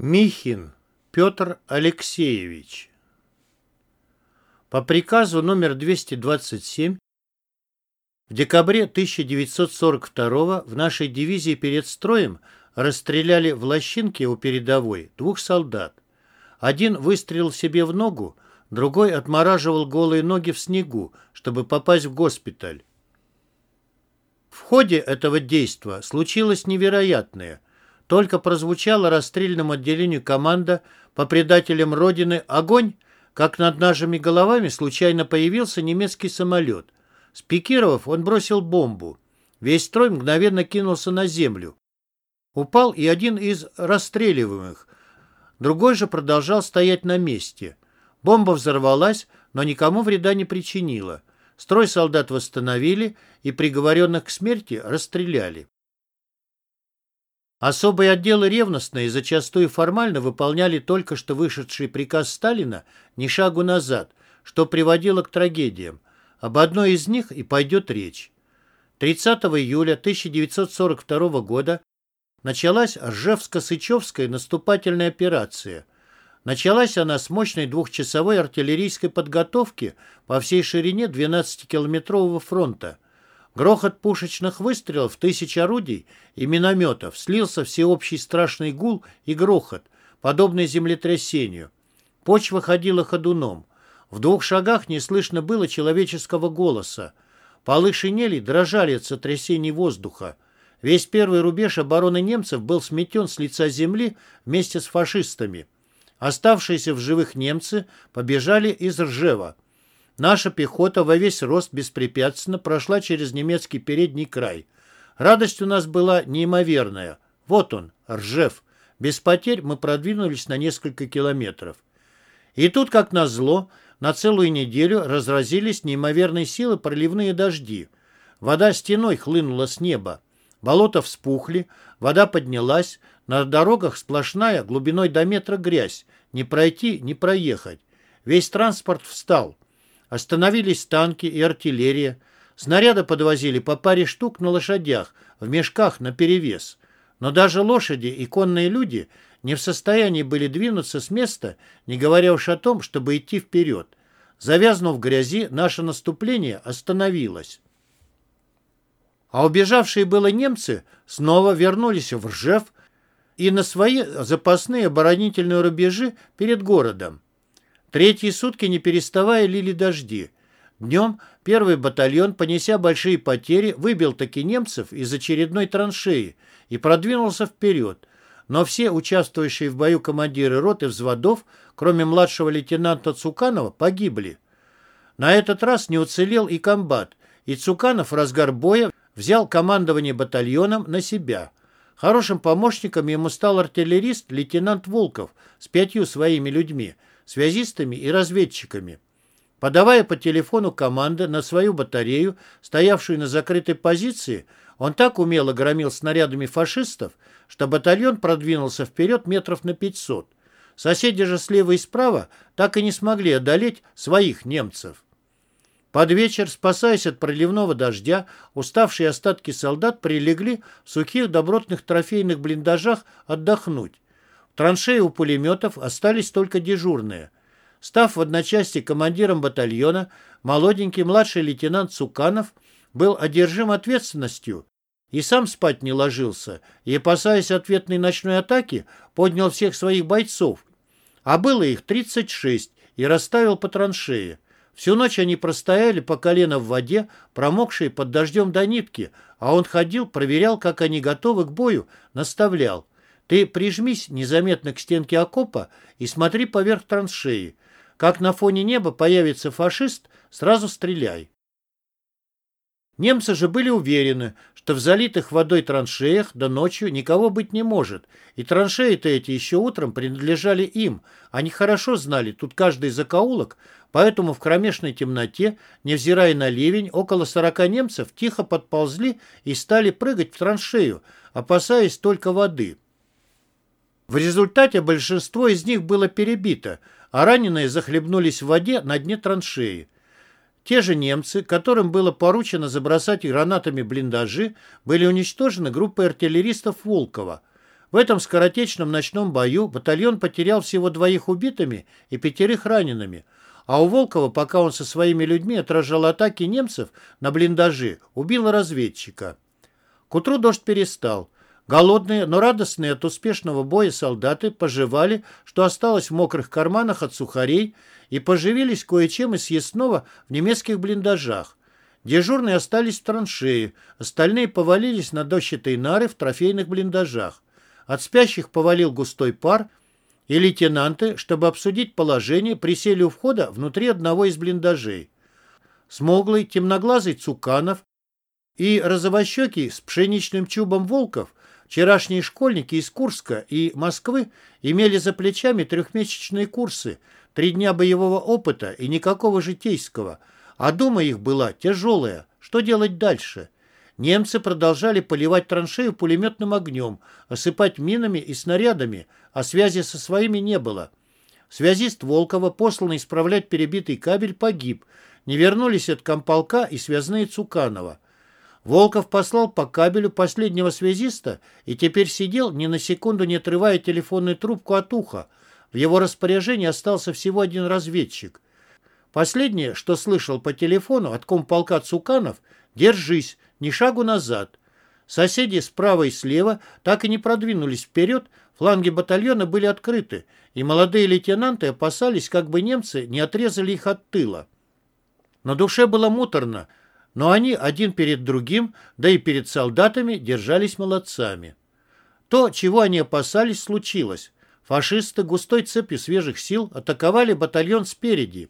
Михин Петр Алексеевич По приказу номер 227 в декабре 1942 в нашей дивизии перед строем расстреляли в Лощинке у передовой двух солдат. Один выстрелил себе в ногу, другой отмораживал голые ноги в снегу, чтобы попасть в госпиталь. В ходе этого действа случилось невероятное. Только прозвучала расстрельному отделению команда по предателям Родины «Огонь!», как над нашими головами случайно появился немецкий самолет. Спикировав, он бросил бомбу. Весь строй мгновенно кинулся на землю. Упал и один из расстреливаемых. Другой же продолжал стоять на месте. Бомба взорвалась, но никому вреда не причинила. Строй солдат восстановили и приговоренных к смерти расстреляли. Особые отделы ревностно и зачастую формально выполняли только что вышедший приказ Сталина ни шагу назад, что приводило к трагедиям. Об одной из них и пойдет речь. 30 июля 1942 года началась Ржевско-Сычевская наступательная операция. Началась она с мощной двухчасовой артиллерийской подготовки по всей ширине 12-километрового фронта – Грохот пушечных выстрелов тысяч орудий и минометов слился всеобщий страшный гул и грохот, подобный землетрясению. Почва ходила ходуном. В двух шагах не слышно было человеческого голоса. Полы шинелей дрожали от сотрясений воздуха. Весь первый рубеж обороны немцев был сметен с лица земли вместе с фашистами. Оставшиеся в живых немцы побежали из Ржева. Наша пехота во весь рост беспрепятственно прошла через немецкий передний край. Радость у нас была неимоверная. Вот он, Ржев. Без потерь мы продвинулись на несколько километров. И тут, как назло, на целую неделю разразились неимоверной силы проливные дожди. Вода стеной хлынула с неба. Болота вспухли, вода поднялась, на дорогах сплошная, глубиной до метра грязь. Не пройти, не проехать. Весь транспорт встал. Остановились танки и артиллерия. Снаряды подвозили по паре штук на лошадях, в мешках наперевес. Но даже лошади и конные люди не в состоянии были двинуться с места, не говоря уж о том, чтобы идти вперед. Завязнув в грязи, наше наступление остановилось. А убежавшие было немцы снова вернулись в Ржев и на свои запасные оборонительные рубежи перед городом. Третьи сутки не переставая лили дожди. Днем первый батальон, понеся большие потери, выбил таки немцев из очередной траншеи и продвинулся вперед. Но все участвующие в бою командиры рот и взводов, кроме младшего лейтенанта Цуканова, погибли. На этот раз не уцелел и комбат, и Цуканов в разгар боя взял командование батальоном на себя. Хорошим помощником ему стал артиллерист лейтенант Волков с пятью своими людьми – связистами и разведчиками. Подавая по телефону команды на свою батарею, стоявшую на закрытой позиции, он так умело громил снарядами фашистов, что батальон продвинулся вперед метров на 500. Соседи же слева и справа так и не смогли одолеть своих немцев. Под вечер, спасаясь от проливного дождя, уставшие остатки солдат прилегли в сухих добротных трофейных блиндажах отдохнуть. Траншеи у пулеметов остались только дежурные. Став в одночасье командиром батальона, молоденький младший лейтенант Цуканов был одержим ответственностью и сам спать не ложился, и, опасаясь ответной ночной атаки, поднял всех своих бойцов. А было их 36, и расставил по траншее. Всю ночь они простояли по колено в воде, промокшие под дождем до нитки, а он ходил, проверял, как они готовы к бою, наставлял. Ты прижмись незаметно к стенке окопа и смотри поверх траншеи. Как на фоне неба появится фашист, сразу стреляй. Немцы же были уверены, что в залитых водой траншеях до ночью никого быть не может, и траншеи-то эти еще утром принадлежали им. Они хорошо знали тут каждый закоулок, поэтому в кромешной темноте, невзирая на ливень, около сорока немцев тихо подползли и стали прыгать в траншею, опасаясь только воды. В результате большинство из них было перебито, а раненые захлебнулись в воде на дне траншеи. Те же немцы, которым было поручено забросать гранатами блиндажи, были уничтожены группой артиллеристов Волкова. В этом скоротечном ночном бою батальон потерял всего двоих убитыми и пятерых ранеными, а у Волкова, пока он со своими людьми отражал атаки немцев на блиндажи, убил разведчика. К утру дождь перестал. Голодные, но радостные от успешного боя солдаты пожевали, что осталось в мокрых карманах от сухарей, и поживились кое-чем из съестного в немецких блиндажах. Дежурные остались в траншее, остальные повалились на дощатые нары в трофейных блиндажах. От спящих повалил густой пар, и лейтенанты, чтобы обсудить положение, присели у входа внутри одного из блиндажей. Смуглый, темноглазый Цуканов и розовощекий с пшеничным чубом Волков, вчерашние школьники из Курска и Москвы, имели за плечами трехмесячные курсы, три дня боевого опыта и никакого житейского, а дума их была тяжелая. Что делать дальше? Немцы продолжали поливать траншею пулеметным огнем, осыпать минами и снарядами, а связи со своими не было. Связист Волкова, посланный исправлять перебитый кабель, погиб. Не вернулись от комполка и связные Цуканова. Волков послал по кабелю последнего связиста и теперь сидел, ни на секунду не отрывая телефонную трубку от уха. В его распоряжении остался всего один разведчик. Последнее, что слышал по телефону от комполка Цуканов, «Держись, ни шагу назад». Соседи справа и слева так и не продвинулись вперед, фланги батальона были открыты, и молодые лейтенанты опасались, как бы немцы не отрезали их от тыла. На душе было муторно, но они один перед другим, да и перед солдатами, держались молодцами. То, чего они опасались, случилось. Фашисты густой цепью свежих сил атаковали батальон спереди,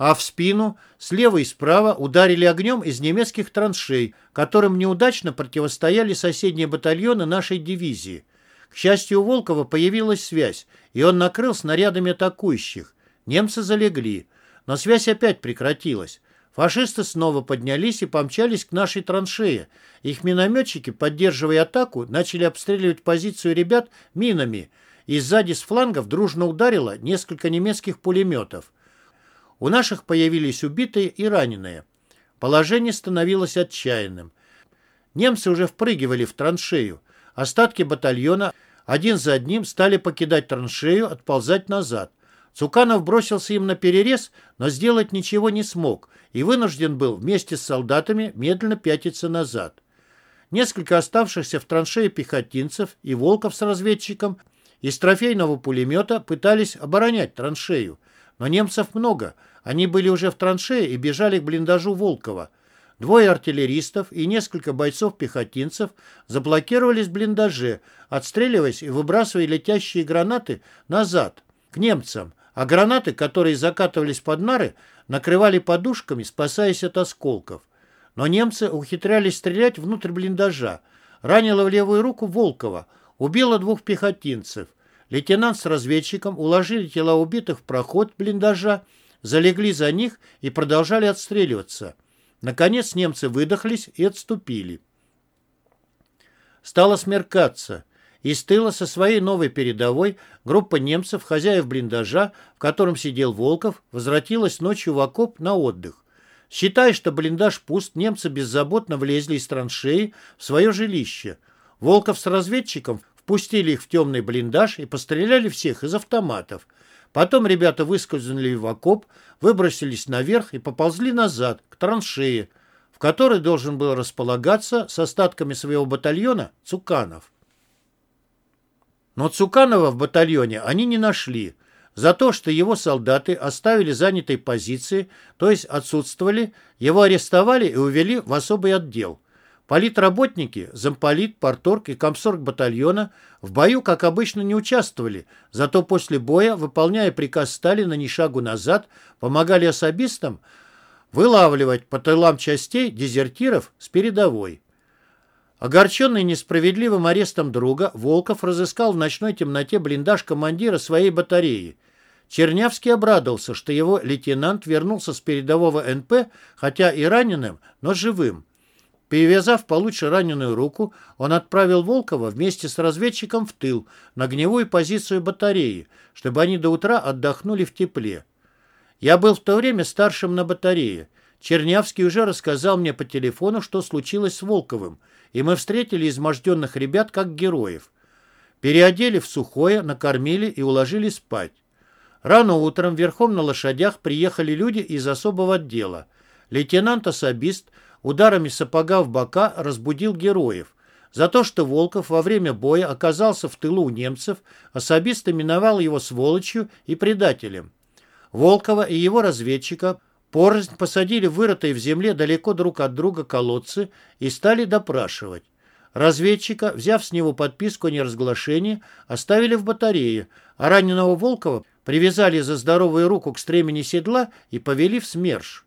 а в спину, слева и справа ударили огнем из немецких траншей, которым неудачно противостояли соседние батальоны нашей дивизии. К счастью, у Волкова появилась связь, и он накрыл снарядами атакующих. Немцы залегли, но связь опять прекратилась. Фашисты снова поднялись и помчались к нашей траншее. Их минометчики, поддерживая атаку, начали обстреливать позицию ребят минами, и сзади с флангов дружно ударило несколько немецких пулеметов. У наших появились убитые и раненые. Положение становилось отчаянным. Немцы уже впрыгивали в траншею. Остатки батальона один за одним стали покидать траншею, отползать назад. Цуканов бросился им на перерез, но сделать ничего не смог и вынужден был вместе с солдатами медленно пятиться назад. Несколько оставшихся в траншее пехотинцев и Волков с разведчиком из трофейного пулемета пытались оборонять траншею, но немцев много, они были уже в траншее и бежали к блиндажу Волкова. Двое артиллеристов и несколько бойцов-пехотинцев заблокировались в блиндаже, отстреливаясь и выбрасывая летящие гранаты назад, к немцам, а гранаты, которые закатывались под нары, накрывали подушками, спасаясь от осколков. Но немцы ухитрялись стрелять внутрь блиндажа. Ранило в левую руку Волкова, убило двух пехотинцев. Лейтенант с разведчиком уложили тела убитых в проход блиндажа, залегли за них и продолжали отстреливаться. Наконец немцы выдохлись и отступили. Стало смеркаться. Из тыла со своей новой передовой группа немцев, хозяев блиндажа, в котором сидел Волков, возвратилась ночью в окоп на отдых. Считая, что блиндаж пуст, немцы беззаботно влезли из траншеи в свое жилище. Волков с разведчиком впустили их в темный блиндаж и постреляли всех из автоматов. Потом ребята выскользнули в окоп, выбросились наверх и поползли назад, к траншее, в которой должен был располагаться с остатками своего батальона Цуканов. Но Цуканова в батальоне они не нашли. За то, что его солдаты оставили занятой позиции, то есть отсутствовали, его арестовали и увели в особый отдел. Политработники, замполит, порторг и комсорг батальона в бою, как обычно, не участвовали, зато после боя, выполняя приказ Сталина ни шагу назад, помогали особистам вылавливать по тылам частей дезертиров с передовой. Огорченный несправедливым арестом друга, Волков разыскал в ночной темноте блиндаж командира своей батареи. Чернявский обрадовался, что его лейтенант вернулся с передового НП, хотя и раненым, но живым. Перевязав получше раненую руку, он отправил Волкова вместе с разведчиком в тыл, на огневую позицию батареи, чтобы они до утра отдохнули в тепле. Я был в то время старшим на батарее. Чернявский уже рассказал мне по телефону, что случилось с Волковым, и мы встретили изможденных ребят как героев. Переодели в сухое, накормили и уложили спать. Рано утром верхом на лошадях приехали люди из особого отдела. Лейтенант-особист ударами сапога в бока разбудил героев. За то, что Волков во время боя оказался в тылу у немцев, особист именовал его сволочью и предателем. Волкова и его разведчика порознь посадили вырытые в земле далеко друг от друга колодцы и стали допрашивать. Разведчика, взяв с него подписку о неразглашении, оставили в батарее, а раненого Волкова привязали за здоровую руку к стремени седла и повели в СМЕРШ.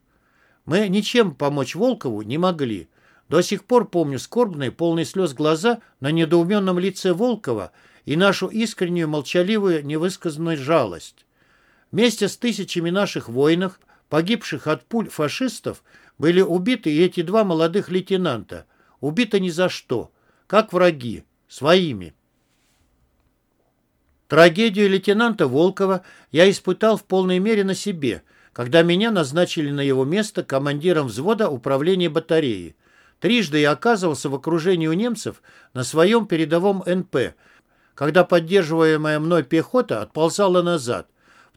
Мы ничем помочь Волкову не могли. До сих пор помню скорбные, полные слез глаза на недоуменном лице Волкова и нашу искреннюю, молчаливую, невысказанную жалость. Вместе с тысячами наших воинов, погибших от пуль фашистов, были убиты и эти два молодых лейтенанта. Убиты ни за что, как враги, своими. Трагедию лейтенанта Волкова я испытал в полной мере на себе, когда меня назначили на его место командиром взвода управления батареи. Трижды я оказывался в окружении у немцев на своем передовом НП, когда поддерживаемая мной пехота отползала назад.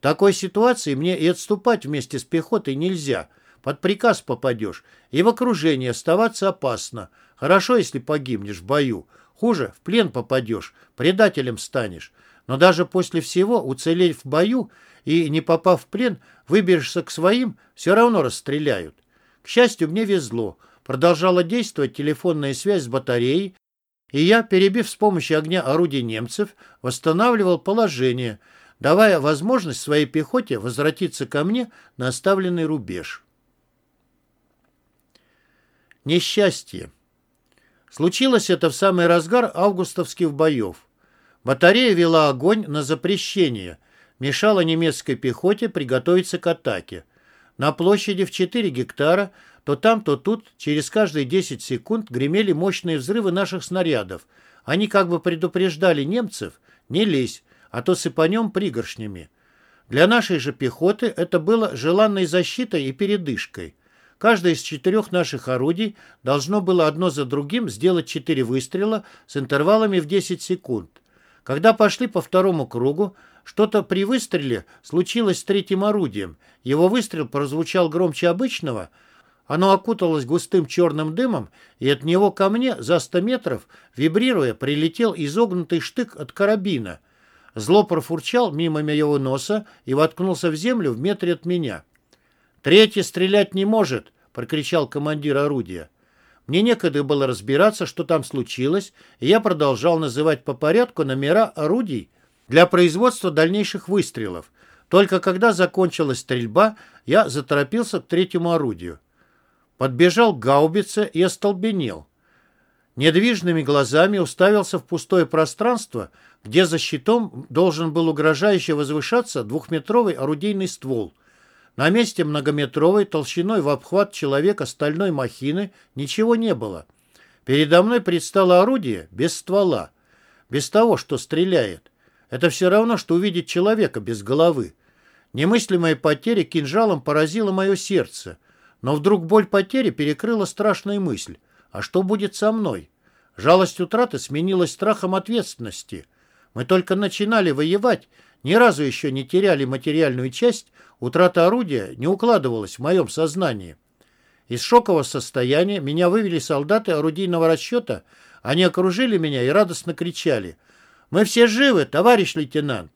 Такой ситуации мне и отступать вместе с пехотой нельзя. Под приказ попадешь, и в окружении оставаться опасно. Хорошо, если погибнешь в бою. Хуже, в плен попадешь, предателем станешь. Но даже после всего, уцелев в бою и не попав в плен, выберешься к своим, все равно расстреляют. К счастью, мне везло. Продолжала действовать телефонная связь с батареей, и я, перебив с помощью огня орудий немцев, восстанавливал положение, давая возможность своей пехоте возвратиться ко мне на оставленный рубеж. Несчастье. Случилось это в самый разгар августовских боев. Батарея вела огонь на запрещение, мешала немецкой пехоте приготовиться к атаке. На площади в 4 гектара то там, то тут через каждые 10 секунд гремели мощные взрывы наших снарядов. Они как бы предупреждали немцев «не лезь, а то сыпанем пригоршнями». Для нашей же пехоты это было желанной защитой и передышкой. Каждое из четырех наших орудий должно было одно за другим сделать четыре выстрела с интервалами в 10 секунд. Когда пошли по второму кругу, что-то при выстреле случилось с третьим орудием. Его выстрел прозвучал громче обычного – оно окуталось густым черным дымом, и от него ко мне за сто метров, вибрируя, прилетел изогнутый штык от карабина. Зло профурчал мимо моего носа и воткнулся в землю в метре от меня. «Третий стрелять не может!» — прокричал командир орудия. Мне некогда было разбираться, что там случилось, и я продолжал называть по порядку номера орудий для производства дальнейших выстрелов. Только когда закончилась стрельба, я заторопился к третьему орудию. Подбежал к гаубице и остолбенел. Недвижными глазами уставился в пустое пространство, где за щитом должен был угрожающе возвышаться двухметровый орудийный ствол. На месте многометровой толщиной в обхват человека стальной махины ничего не было. Передо мной предстало орудие без ствола, без того, что стреляет. Это все равно, что увидеть человека без головы. Немыслимая потеря кинжалом поразила мое сердце. Но вдруг боль потери перекрыла страшная мысль. А что будет со мной? Жалость утраты сменилась страхом ответственности. Мы только начинали воевать, ни разу еще не теряли материальную часть, утрата орудия не укладывалась в моем сознании. Из шокового состояния меня вывели солдаты орудийного расчета, они окружили меня и радостно кричали. «Мы все живы, товарищ лейтенант!»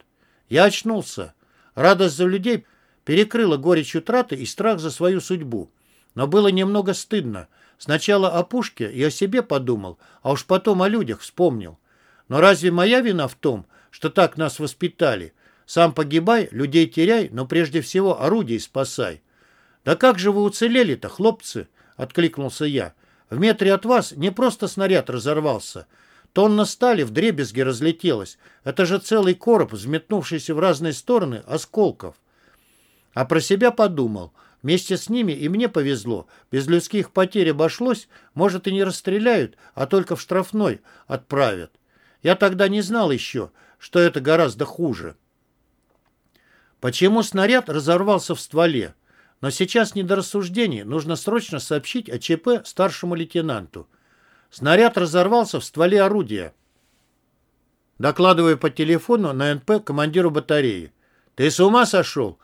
Я очнулся. Радость за людей перекрыла горечь утраты и страх за свою судьбу. Но было немного стыдно. Сначала о пушке и о себе подумал, а уж потом о людях вспомнил. Но разве моя вина в том, что так нас воспитали? Сам погибай, людей теряй, но прежде всего орудий спасай. «Да как же вы уцелели-то, хлопцы?» — откликнулся я. «В метре от вас не просто снаряд разорвался. Тонна стали в дребезги разлетелась. Это же целый короб, взметнувшийся в разные стороны осколков. А про себя подумал. Вместе с ними и мне повезло. Без людских потерь обошлось. Может, и не расстреляют, а только в штрафной отправят. Я тогда не знал еще, что это гораздо хуже. Почему снаряд разорвался в стволе? Но сейчас не до рассуждений. Нужно срочно сообщить о ЧП старшему лейтенанту. Снаряд разорвался в стволе орудия. докладывая по телефону на НП командиру батареи. «Ты с ума сошел?»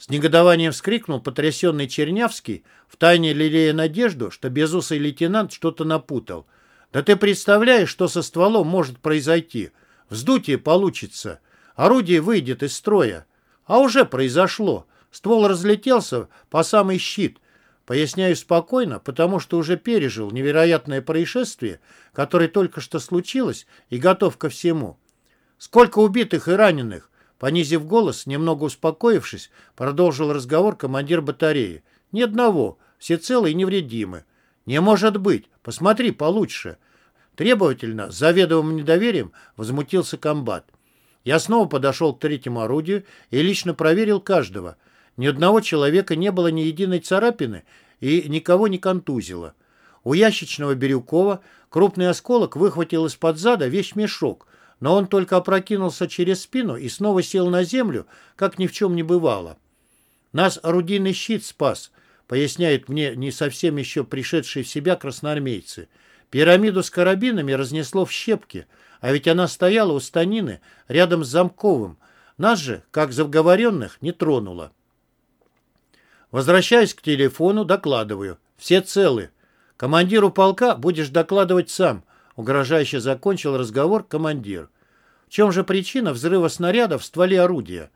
С негодованием вскрикнул потрясенный Чернявский, втайне лелея надежду, что безусый лейтенант что-то напутал. «Да ты представляешь, что со стволом может произойти? Вздутие получится. Орудие выйдет из строя. А уже произошло. Ствол разлетелся по самый щит. Поясняю спокойно, потому что уже пережил невероятное происшествие, которое только что случилось, и готов ко всему. Сколько убитых и раненых? Понизив голос, немного успокоившись, продолжил разговор командир батареи. Ни одного, все целы и невредимы. Не может быть, посмотри получше. Требовательно, с заведомым недоверием, возмутился комбат. Я снова подошел к третьему орудию и лично проверил каждого. Ни одного человека не было ни единой царапины и никого не контузило. У ящичного Бирюкова крупный осколок выхватил из-под зада весь мешок, но он только опрокинулся через спину и снова сел на землю, как ни в чем не бывало. Нас орудийный щит спас, поясняют мне не совсем еще пришедшие в себя красноармейцы. Пирамиду с карабинами разнесло в щепки – а ведь она стояла у станины рядом с Замковым. Нас же, как заговоренных, не тронула. Возвращаясь к телефону, докладываю. Все целы. Командиру полка будешь докладывать сам, угрожающе закончил разговор командир. В чем же причина взрыва снаряда в стволе орудия?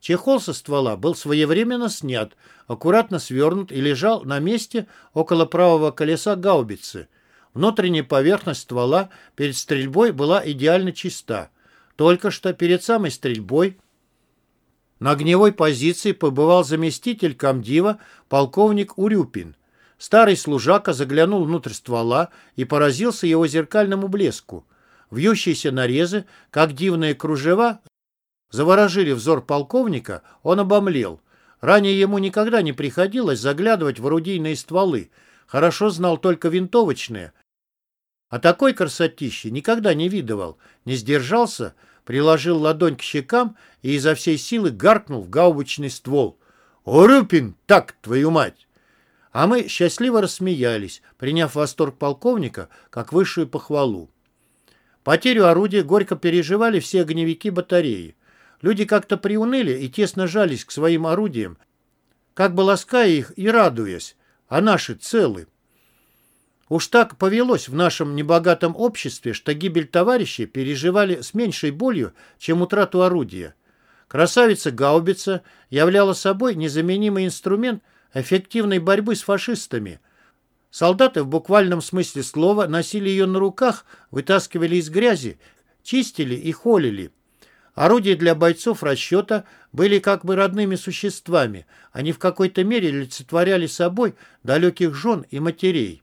Чехол со ствола был своевременно снят, аккуратно свернут и лежал на месте около правого колеса гаубицы. Внутренняя поверхность ствола перед стрельбой была идеально чиста. Только что перед самой стрельбой на огневой позиции побывал заместитель комдива полковник Урюпин. Старый служака заглянул внутрь ствола и поразился его зеркальному блеску. Вьющиеся нарезы, как дивные кружева, заворожили взор полковника, он обомлел. Ранее ему никогда не приходилось заглядывать в орудийные стволы, хорошо знал только винтовочные, а такой красотищи никогда не видывал. Не сдержался, приложил ладонь к щекам и изо всей силы гаркнул в гаубичный ствол. «Урюпин, так, твою мать!» А мы счастливо рассмеялись, приняв восторг полковника как высшую похвалу. Потерю орудия горько переживали все огневики батареи. Люди как-то приуныли и тесно жались к своим орудиям, как бы лаская их и радуясь, а наши целы. Уж так повелось в нашем небогатом обществе, что гибель товарищей переживали с меньшей болью, чем утрату орудия. Красавица-гаубица являла собой незаменимый инструмент эффективной борьбы с фашистами. Солдаты в буквальном смысле слова носили ее на руках, вытаскивали из грязи, чистили и холили. Орудия для бойцов расчета были как бы родными существами, они в какой-то мере олицетворяли собой далеких жен и матерей.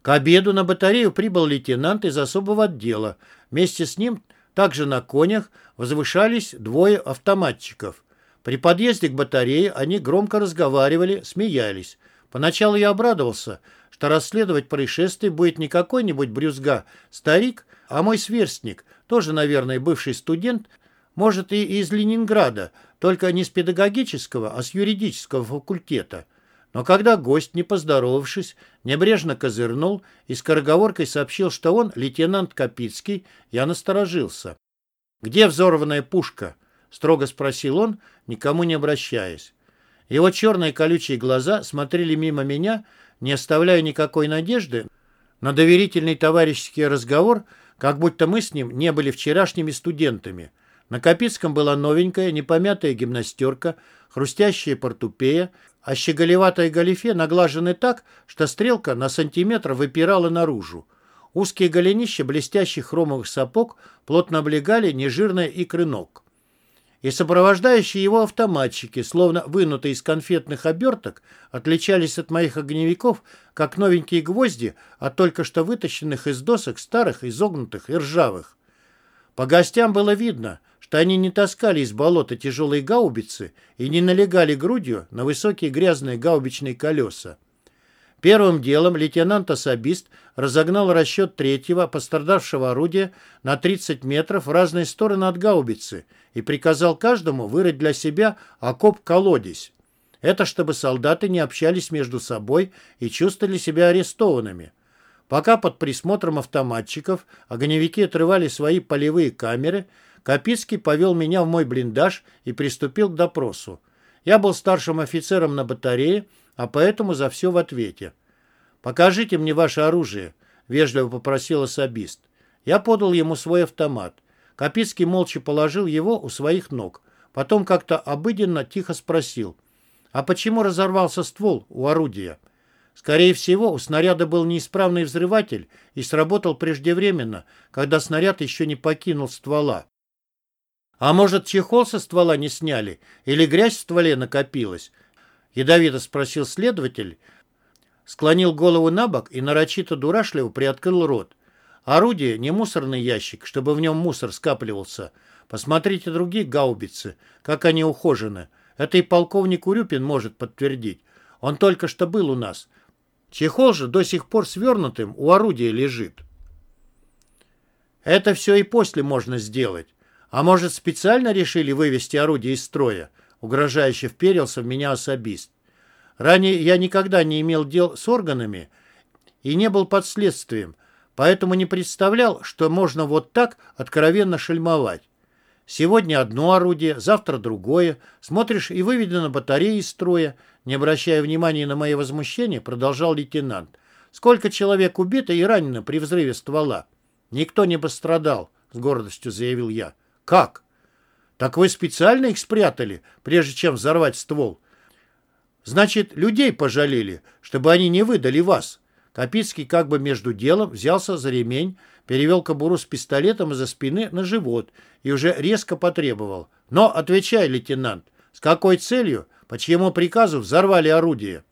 К обеду на батарею прибыл лейтенант из особого отдела. Вместе с ним также на конях возвышались двое автоматчиков. При подъезде к батарее они громко разговаривали, смеялись. Поначалу я обрадовался, что расследовать происшествие будет не какой-нибудь брюзга старик, а мой сверстник, тоже, наверное, бывший студент, может, и из Ленинграда, только не с педагогического, а с юридического факультета. Но когда гость, не поздоровавшись, небрежно козырнул и скороговоркой сообщил, что он лейтенант Капицкий, я насторожился. «Где взорванная пушка?» — строго спросил он, никому не обращаясь. Его черные колючие глаза смотрели мимо меня, не оставляя никакой надежды на доверительный товарищеский разговор, как будто мы с ним не были вчерашними студентами. На Капицком была новенькая, непомятая гимнастерка, хрустящая портупея, а щеголеватое галифе наглажены так, что стрелка на сантиметр выпирала наружу. Узкие голенища блестящих хромовых сапог плотно облегали нежирные икры ног. И сопровождающие его автоматчики, словно вынутые из конфетных оберток, отличались от моих огневиков, как новенькие гвозди от только что вытащенных из досок старых, изогнутых и ржавых. По гостям было видно, что они не таскали из болота тяжелые гаубицы и не налегали грудью на высокие грязные гаубичные колеса. Первым делом лейтенант-особист разогнал расчет третьего пострадавшего орудия на 30 метров в разные стороны от гаубицы и приказал каждому вырыть для себя окоп-колодец. Это чтобы солдаты не общались между собой и чувствовали себя арестованными. Пока под присмотром автоматчиков огневики отрывали свои полевые камеры, Капицкий повел меня в мой блиндаж и приступил к допросу. Я был старшим офицером на батарее, а поэтому за все в ответе. «Покажите мне ваше оружие», — вежливо попросил особист. Я подал ему свой автомат. Капицкий молча положил его у своих ног. Потом как-то обыденно тихо спросил, «А почему разорвался ствол у орудия?» Скорее всего, у снаряда был неисправный взрыватель и сработал преждевременно, когда снаряд еще не покинул ствола. А может, чехол со ствола не сняли? Или грязь в стволе накопилась? Ядовито спросил следователь, склонил голову на бок и нарочито дурашливо приоткрыл рот. Орудие не мусорный ящик, чтобы в нем мусор скапливался. Посмотрите другие гаубицы, как они ухожены. Это и полковник Урюпин может подтвердить. Он только что был у нас. Чехол же до сих пор свернутым у орудия лежит. Это все и после можно сделать. А может, специально решили вывести орудие из строя? Угрожающе вперился в меня особист. Ранее я никогда не имел дел с органами и не был под следствием, поэтому не представлял, что можно вот так откровенно шельмовать. Сегодня одно орудие, завтра другое. Смотришь, и выведена батарея из строя. Не обращая внимания на мои возмущения, продолжал лейтенант. Сколько человек убито и ранено при взрыве ствола? Никто не пострадал, с гордостью заявил я. Как? Так вы специально их спрятали, прежде чем взорвать ствол? Значит, людей пожалели, чтобы они не выдали вас. Капицкий как бы между делом взялся за ремень, перевел кобуру с пистолетом из-за спины на живот и уже резко потребовал. «Но отвечай, лейтенант, с какой целью, по чьему приказу взорвали орудие?»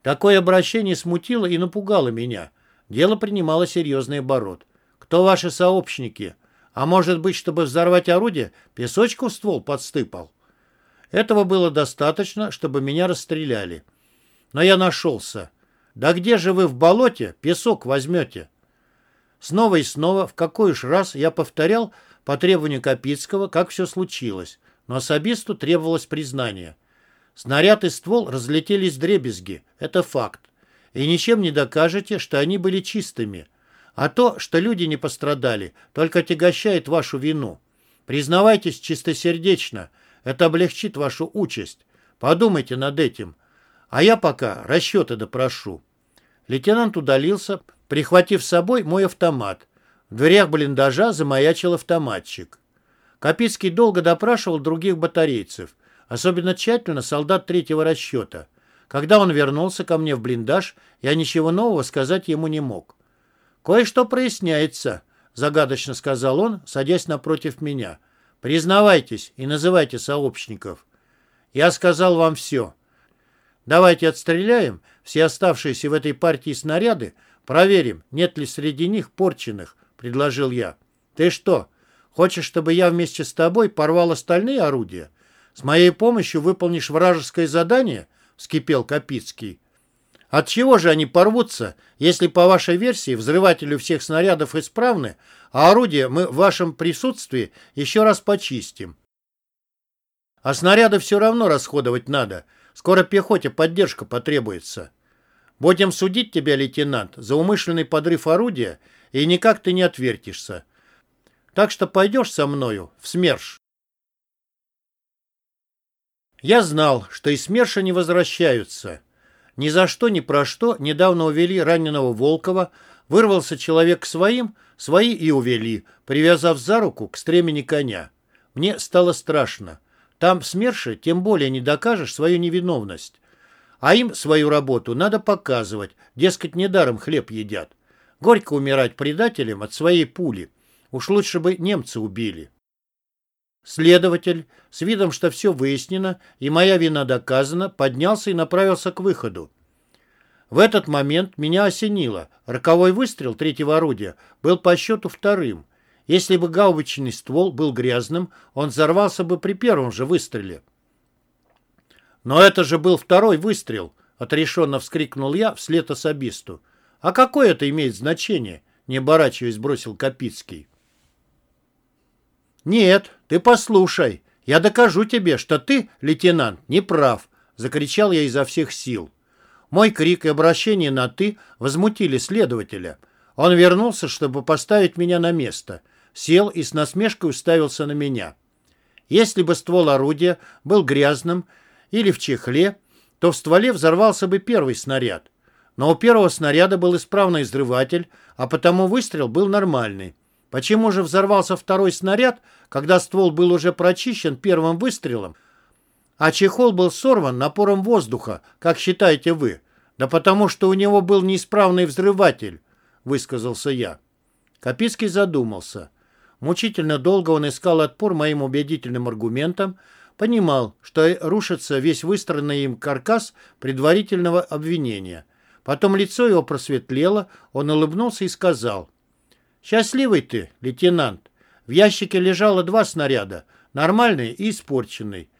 Такое обращение смутило и напугало меня. Дело принимало серьезный оборот. «Кто ваши сообщники? А может быть, чтобы взорвать орудие, песочку в ствол подстыпал?» Этого было достаточно, чтобы меня расстреляли. Но я нашелся. Да где же вы в болоте песок возьмете? Снова и снова, в какой уж раз я повторял по требованию Капицкого, как все случилось, но особисту требовалось признание. Снаряд и ствол разлетелись дребезги, это факт. И ничем не докажете, что они были чистыми. А то, что люди не пострадали, только отягощает вашу вину. Признавайтесь чистосердечно, это облегчит вашу участь. Подумайте над этим. А я пока расчеты допрошу. Лейтенант удалился, прихватив с собой мой автомат. В дверях блиндажа замаячил автоматчик. Капицкий долго допрашивал других батарейцев, особенно тщательно солдат третьего расчета. Когда он вернулся ко мне в блиндаж, я ничего нового сказать ему не мог. «Кое-что проясняется», — загадочно сказал он, садясь напротив меня. «Признавайтесь и называйте сообщников». «Я сказал вам все. Давайте отстреляем все оставшиеся в этой партии снаряды, проверим, нет ли среди них порченных, предложил я. Ты что, хочешь, чтобы я вместе с тобой порвал остальные орудия? С моей помощью выполнишь вражеское задание? Вскипел Капицкий. От чего же они порвутся, если, по вашей версии, взрыватели всех снарядов исправны, а орудия мы в вашем присутствии еще раз почистим? А снаряды все равно расходовать надо — Скоро пехоте поддержка потребуется. Будем судить тебя, лейтенант, за умышленный подрыв орудия, и никак ты не отвертишься. Так что пойдешь со мною в СМЕРШ. Я знал, что из СМЕРШа не возвращаются. Ни за что, ни про что недавно увели раненого Волкова, вырвался человек к своим, свои и увели, привязав за руку к стремени коня. Мне стало страшно. Там в СМЕРШе тем более не докажешь свою невиновность. А им свою работу надо показывать, дескать, недаром хлеб едят. Горько умирать предателям от своей пули. Уж лучше бы немцы убили. Следователь, с видом, что все выяснено и моя вина доказана, поднялся и направился к выходу. В этот момент меня осенило. Роковой выстрел третьего орудия был по счету вторым. Если бы гаубичный ствол был грязным, он взорвался бы при первом же выстреле. «Но это же был второй выстрел!» — отрешенно вскрикнул я вслед особисту. «А какое это имеет значение?» — не оборачиваясь, бросил Капицкий. «Нет, ты послушай. Я докажу тебе, что ты, лейтенант, не прав!» — закричал я изо всех сил. Мой крик и обращение на «ты» возмутили следователя. Он вернулся, чтобы поставить меня на место. Сел и с насмешкой уставился на меня. Если бы ствол орудия был грязным или в чехле, то в стволе взорвался бы первый снаряд. Но у первого снаряда был исправный взрыватель, а потому выстрел был нормальный. Почему же взорвался второй снаряд, когда ствол был уже прочищен первым выстрелом, а чехол был сорван напором воздуха, как считаете вы? Да потому что у него был неисправный взрыватель, высказался я. Капицкий задумался. Мучительно долго он искал отпор моим убедительным аргументам, понимал, что рушится весь выстроенный им каркас предварительного обвинения. Потом лицо его просветлело, он улыбнулся и сказал, «Счастливый ты, лейтенант. В ящике лежало два снаряда, нормальный и испорченный.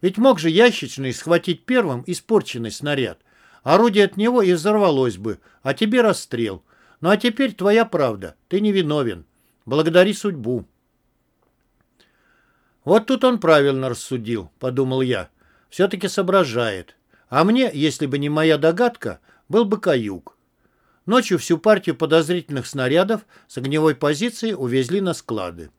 Ведь мог же ящичный схватить первым испорченный снаряд. Орудие от него и взорвалось бы, а тебе расстрел. Ну а теперь твоя правда, ты не виновен. Благодари судьбу». «Вот тут он правильно рассудил», — подумал я. «Все-таки соображает. А мне, если бы не моя догадка, был бы каюк». Ночью всю партию подозрительных снарядов с огневой позиции увезли на склады.